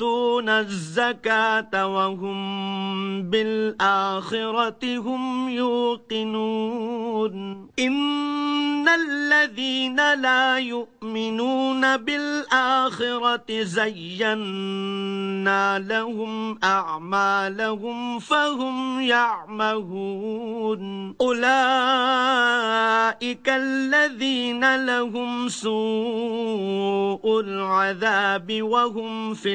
ويؤتون الزكاة وهم بالآخرة هم يوقنون. إن الذين لا يؤمنون بالآخرة زينا لهم أعمالهم فهم يعمهون. أولئك الذين لهم سوء العذاب وهم في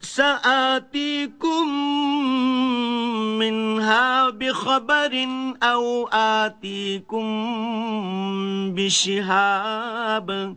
سآتيكم منها بخبر أو آتيكم بشهاب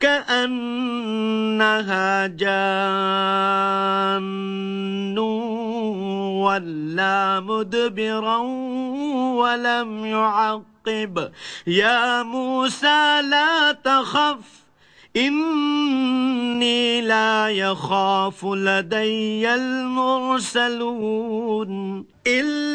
كأنها جان ولا مدبرا ولم يعقب. يا موسى لا تخف إني لا يخاف لدي المرسلون. إلا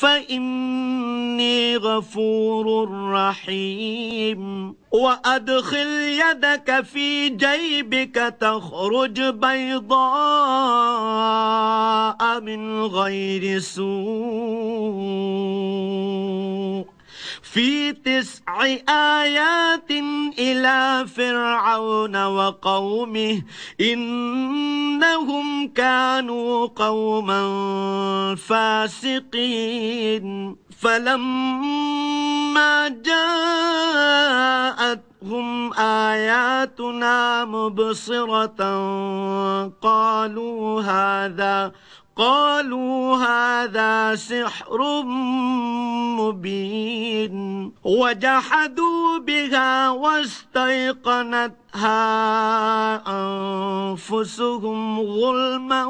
فإني غفور رحيم. وأدخل يدك في جيبك تخرج بيضاء من غير سوء. في تسع آيات إلى فرعون وقومه إنهم كانوا قوما فاسقين. فلما جاءتهم آياتنا مبصرة قالوا هذا قالوا هذا سحر مبين وجحدوا بها واستيقنتها أنفسهم ظلما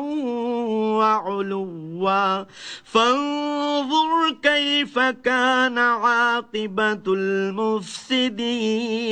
وعلوا. فانظر كيف كان عاقبة المفسدين.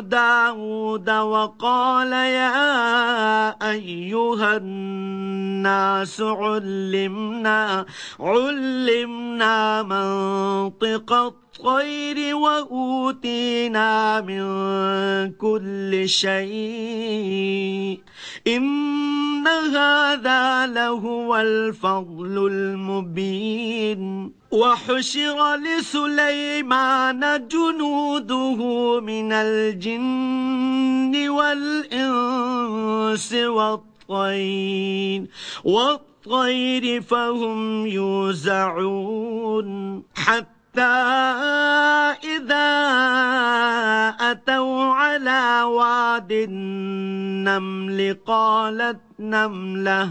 داود وقال يا أيها الناس علمنا علمنا منطق الطير وأوتينا من كل شيء. إن هذا لهو الفضل المبين. وحشر لسليمان جنوده من الجن والإنس والطين. والطير فهم يوزعون. حتى إذا أتوا على واد النمل قالت نملة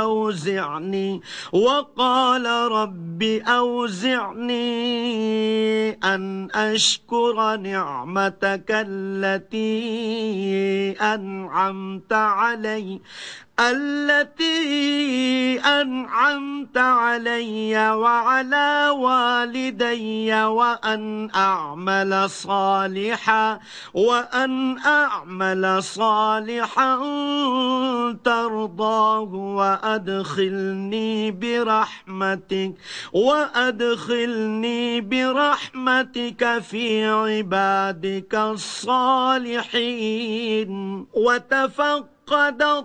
أوزعني. وقال رب أوزعني أن أشكر نعمتك التي أنعمت علي. التي أنعمت علي وعلى والدي وأن أعمل صالحا وأن أعمل صالحا ترضاه وأدخلني برحمتك وأدخلني برحمتك في عبادك الصالحين. وتفقد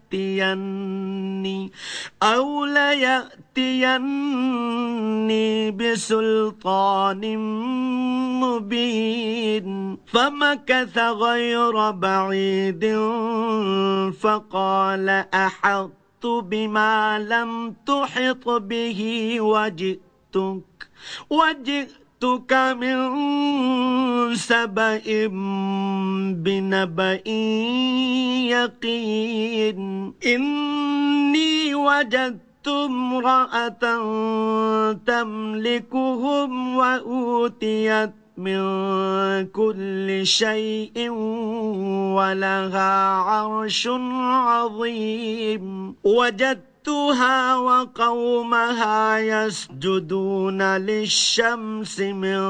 ليأتيني أو ليأتيني يأتيني بسلطان مبين فمكث غير بعيد فقال أحطت بما لم تحط به وجئتك وجئتك من سبأ بنبأ يقين. إني وجدت امرأة تملكهم وأوتيت من كل شيء ولها عرش عظيم. وجدت وجدتها وقومها يسجدون للشمس من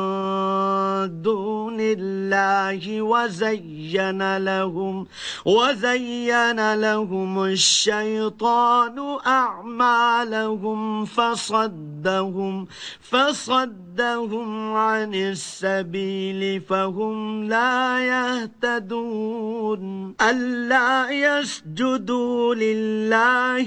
دون الله وزين لهم وزين لهم الشيطان أعمالهم فصدهم فصدهم عن السبيل فهم لا يهتدون ألا يسجدوا لله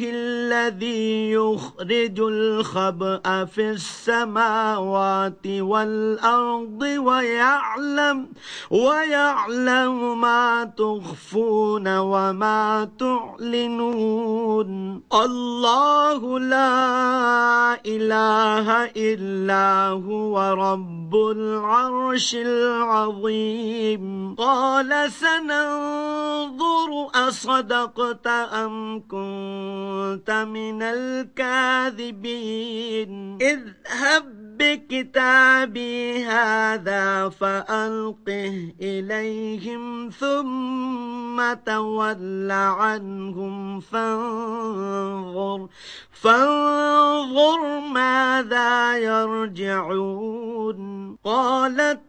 الذي يخرج الخبأ في السماوات والأرض ويعلم ويعلم ما تخفون وما تعلنون. الله لا إله إلا هو رب العرش العظيم. قال سننظر أصدقت أم كنت من الكاذبين. اذهب بكتابي هذا فألقه إليهم ثم تول عنهم فانظر فانظر ماذا يرجعون. قالت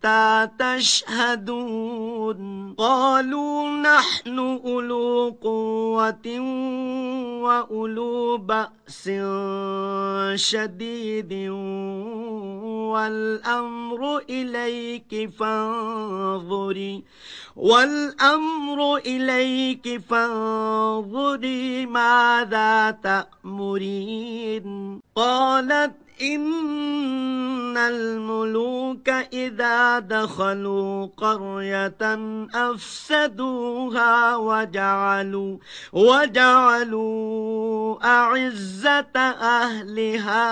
حتى تشهدون. قالوا نحن أولو قوة وأولو بأس شديد والأمر إليك فانظري والأمر إليك فانظري ماذا تأمرين. قالت إن الملوك إذا دخلوا قرية أفسدوها وجعلوا وجعلوا أعزة أهلها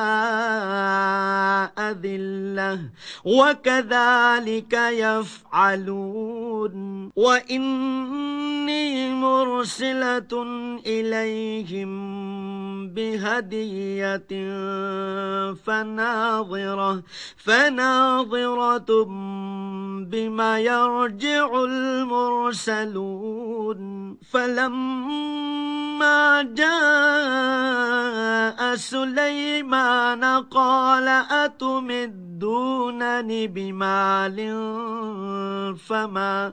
أذلة وكذلك يفعلون وإني مرسلة إليهم بهدية فناظرة فناظرة بما يرجع المرسلون. فلما جاء سليمان قال أتمدونني بمال فما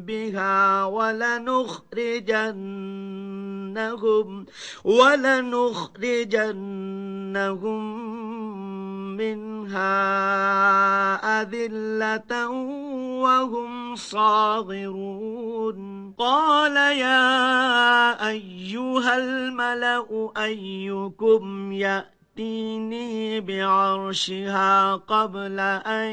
بها ولنخرجنهم ولنخرجنهم منها أذلة وهم صاغرون قال يا أيها الملأ أيكم يأتي يأتيني بعرشها قبل أن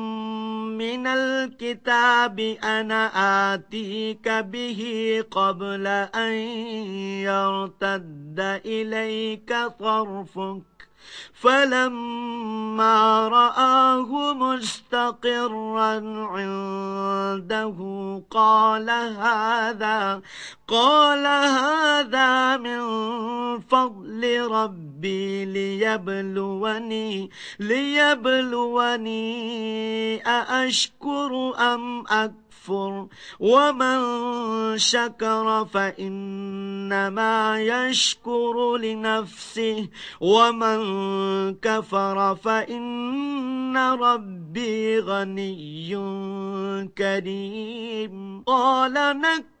من الكتاب أنا آتيك به قبل أن يرتد إليك طرفك فلما رآه مستقرا عنده قال هذا قال هذا من فضل ربي ليبلوني ليبلوني أأشكر أم أكفر؟ يكفر ومن شكر فإنما يشكر لنفسه ومن كفر فإن ربي غني كريم. قال نك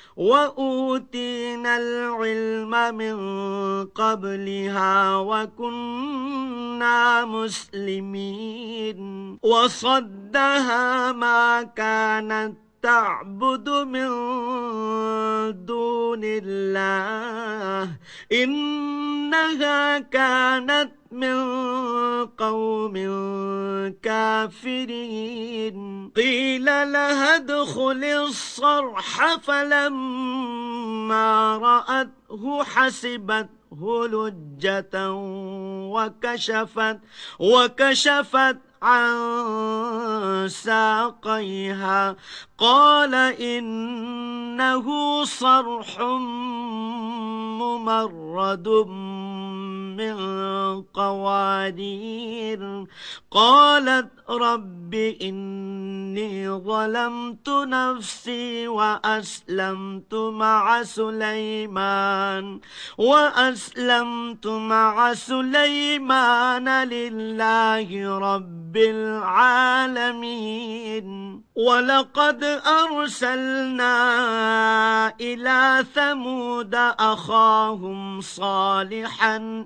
وأوتينا العلم من قبلها وكنا مسلمين وصدها ما كانت تعبد من دون الله. إنها كانت من قوم كافرين. قيل لها ادخل الصرح فلما رأته حسبته لجة وكشفت وكشفت عن ساقيها قال إنه صرح ممرد من قوارير قالت رب إني ظلمت نفسي وأسلمت مع سليمان وأسلمت مع سليمان لله رب العالمين ولقد أرسلنا إلى ثمود أخاهم صالحا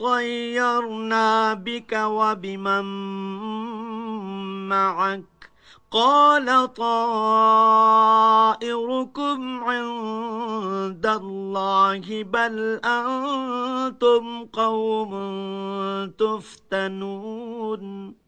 طيرنا بك وبمن معك. قال طائركم عند الله بل أنتم قوم تفتنون.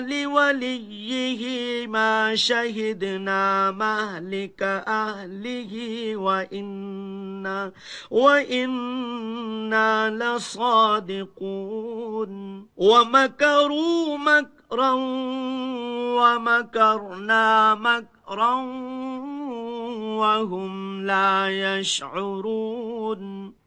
لوليه ما شهدنا مهلك أهله وإنا, وإنا لصادقون. ومكروا مكرا ومكرنا مكرا وهم لا يشعرون.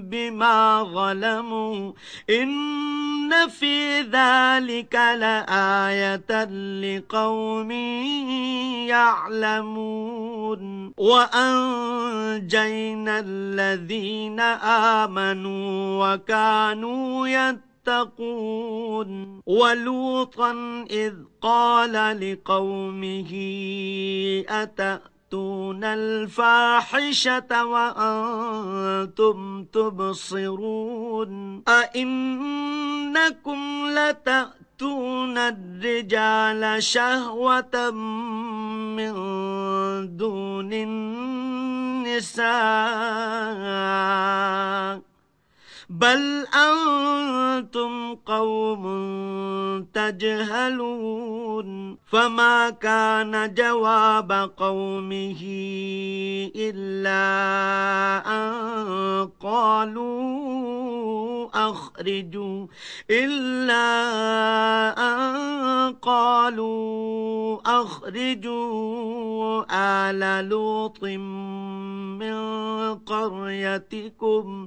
بما ظلموا إن في ذلك لآية لقوم يعلمون. وأنجينا الذين آمنوا وكانوا يتقون. ولوطا إذ قال لقومه أتأ تأتون الفاحشة وأنتم تبصرون أئنكم لتأتون الرجال شهوة من دون النساء بل أنتم قوم تجهلون. فما كان جواب قومه إلا أن قالوا أخرجوا إلا أن قالوا أخرجوا آل لوط من قريتكم.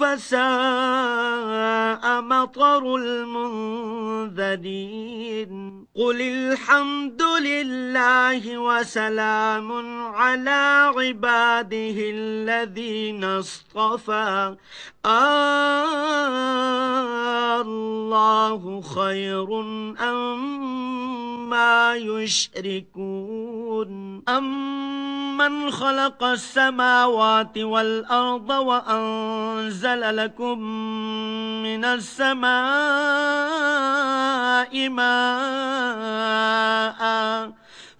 فساء مطر المنذرين. قل الحمد لله وسلام على عباده الذين اصطفى. الله خير أم ما يشركون. أمن خلق السماوات والأرض وأنزل لكم من السماء ماء.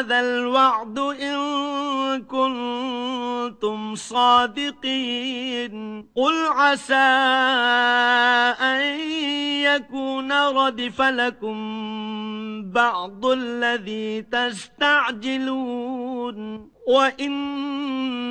الوعد إن كنتم صادقين. قل عسى أن يكون ردف لكم بعض الذي تستعجلون. وإن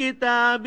كتاب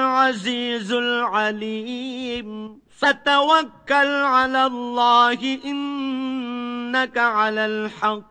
العزيز العليم. فتوكل على الله إنك على الحق.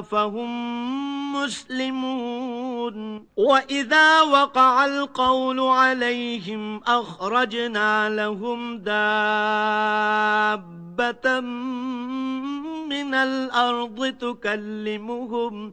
فهم مسلمون. وإذا وقع القول عليهم أخرجنا لهم دابة من الأرض تكلمهم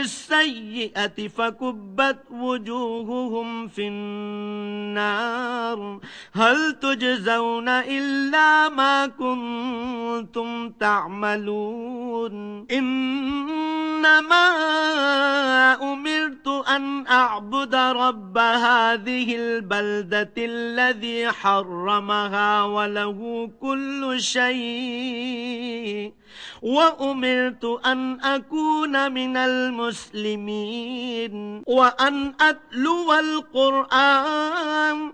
بالسيئة فكبت وجوههم في النار. هل تجزون إلا ما كنتم تعملون؟ إنما أعبد رب هذه البلدة الذي حرمها وله كل شيء وأمرت أن أكون من المسلمين وأن أتلو القرآن